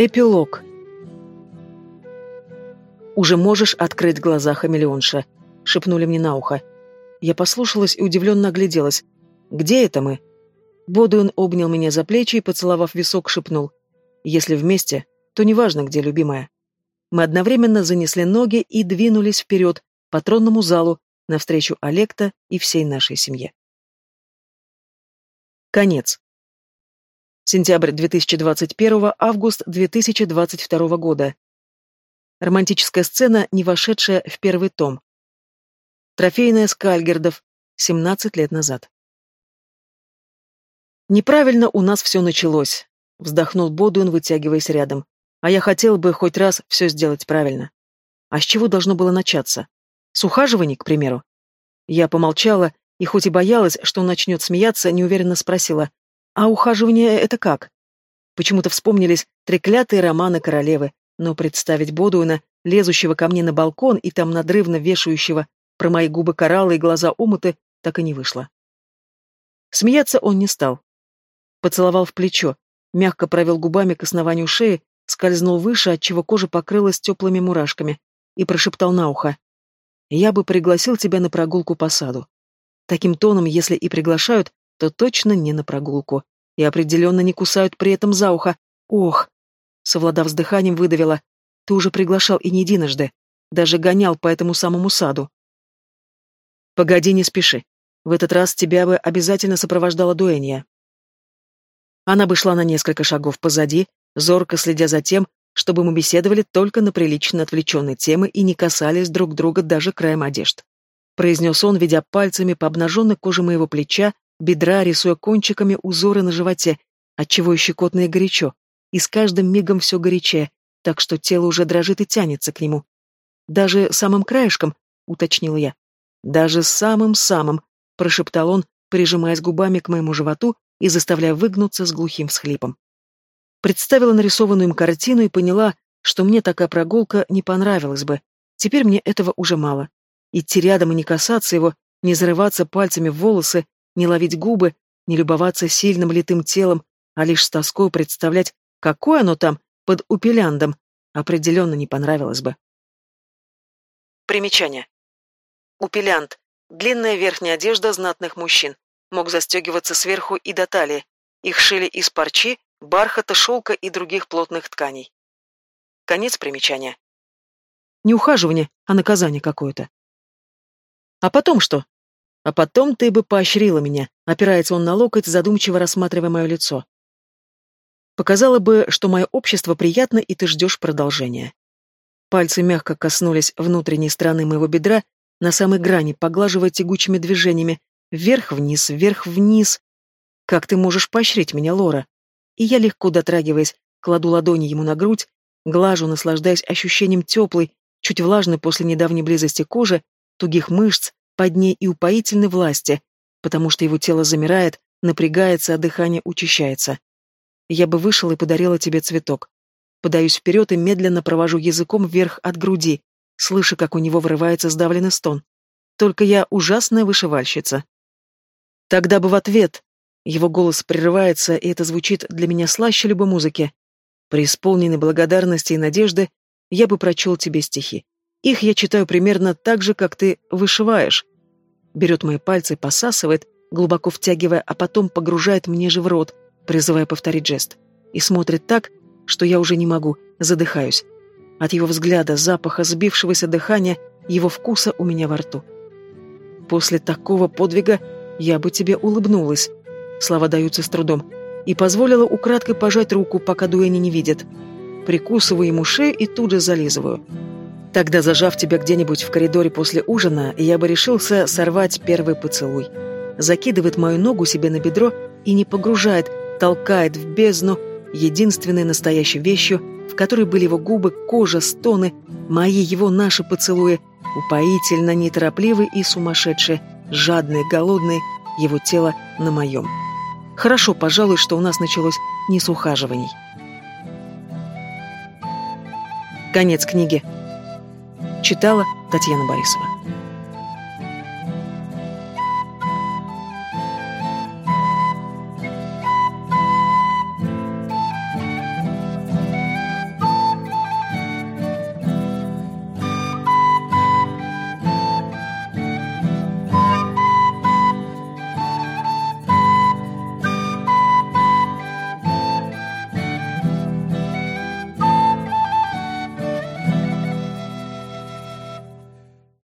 Эпилог. «Уже можешь открыть глаза, хамелеонша», — шепнули мне на ухо. Я послушалась и удивленно огляделась. «Где это мы?» Бодуин обнял меня за плечи и, поцеловав висок, шепнул. «Если вместе, то неважно, где любимая». Мы одновременно занесли ноги и двинулись вперед, по тронному залу, навстречу Олекта и всей нашей семье. Конец. Сентябрь 2021, август 2022 года. Романтическая сцена, не вошедшая в первый том. Трофейная Скальгердов, 17 лет назад. «Неправильно у нас все началось», — вздохнул Бодуин, вытягиваясь рядом. «А я хотел бы хоть раз все сделать правильно. А с чего должно было начаться? С ухаживаний, к примеру?» Я помолчала и, хоть и боялась, что он начнет смеяться, неуверенно спросила, а ухаживание это как? Почему-то вспомнились треклятые романы королевы, но представить Бодуина, лезущего ко мне на балкон и там надрывно вешающего про мои губы кораллы и глаза омуты, так и не вышло. Смеяться он не стал. Поцеловал в плечо, мягко провел губами к основанию шеи, скользнул выше, отчего кожа покрылась теплыми мурашками, и прошептал на ухо. «Я бы пригласил тебя на прогулку по саду. Таким тоном, если и приглашают, то точно не на прогулку. И определенно не кусают при этом за ухо. Ох! Совладав с дыханием, выдавила. Ты уже приглашал и не единожды. Даже гонял по этому самому саду. Погоди, не спеши. В этот раз тебя бы обязательно сопровождала Дуэнья. Она бы шла на несколько шагов позади, зорко следя за тем, чтобы мы беседовали только на прилично отвлеченные темы и не касались друг друга даже краем одежд. Произнес он, ведя пальцами по обнаженной коже моего плеча, бедра, рисуя кончиками узоры на животе, отчего и щекотно и горячо, и с каждым мигом все горячее, так что тело уже дрожит и тянется к нему. «Даже самым краешком», — уточнила я. «Даже самым-самым», — прошептал он, прижимаясь губами к моему животу и заставляя выгнуться с глухим всхлипом. Представила нарисованную им картину и поняла, что мне такая прогулка не понравилась бы. Теперь мне этого уже мало. Идти рядом и не касаться его, не зарываться пальцами в волосы, не ловить губы, не любоваться сильным литым телом, а лишь с тоской представлять, какое оно там под упеляндом, определенно не понравилось бы. Примечание. Упелянд – длинная верхняя одежда знатных мужчин, мог застегиваться сверху и до талии. Их шили из парчи, бархата, шелка и других плотных тканей. Конец примечания. Не ухаживание, а наказание какое-то. А потом что? А потом ты бы поощрила меня, опирается он на локоть, задумчиво рассматривая мое лицо. Показала бы, что мое общество приятно, и ты ждешь продолжения. Пальцы мягко коснулись внутренней стороны моего бедра, на самой грани, поглаживая тягучими движениями, вверх-вниз, вверх-вниз. Как ты можешь поощрить меня, Лора? И я, легко дотрагиваясь, кладу ладони ему на грудь, глажу, наслаждаясь ощущением теплой, чуть влажной после недавней близости кожи, тугих мышц, под ней и упоительной власти, потому что его тело замирает, напрягается, а дыхание учащается. Я бы вышел и подарила тебе цветок. Подаюсь вперед и медленно провожу языком вверх от груди, слыша, как у него вырывается сдавленный стон. Только я ужасная вышивальщица. Тогда бы в ответ... Его голос прерывается, и это звучит для меня слаще любой музыки. При исполненной благодарности и надежды я бы прочел тебе стихи. Их я читаю примерно так же, как ты вышиваешь. Берет мои пальцы, посасывает, глубоко втягивая, а потом погружает мне же в рот, призывая повторить жест. И смотрит так, что я уже не могу, задыхаюсь. От его взгляда, запаха, сбившегося дыхания, его вкуса у меня во рту. После такого подвига я бы тебе улыбнулась. Слова даются с трудом. И позволила украдкой пожать руку, пока Дуэни не видит. Прикусываю ему шею и тут же зализываю. Тогда, зажав тебя где-нибудь в коридоре после ужина, я бы решился сорвать первый поцелуй. Закидывает мою ногу себе на бедро и не погружает, толкает в бездну, единственной настоящей вещью, в которой были его губы, кожа, стоны, мои его наши поцелуи, упоительно неторопливые и сумасшедшие, жадные, голодные, его тело на моем. Хорошо, пожалуй, что у нас началось не с ухаживаний. Конец книги. Читала Татьяна Борисова.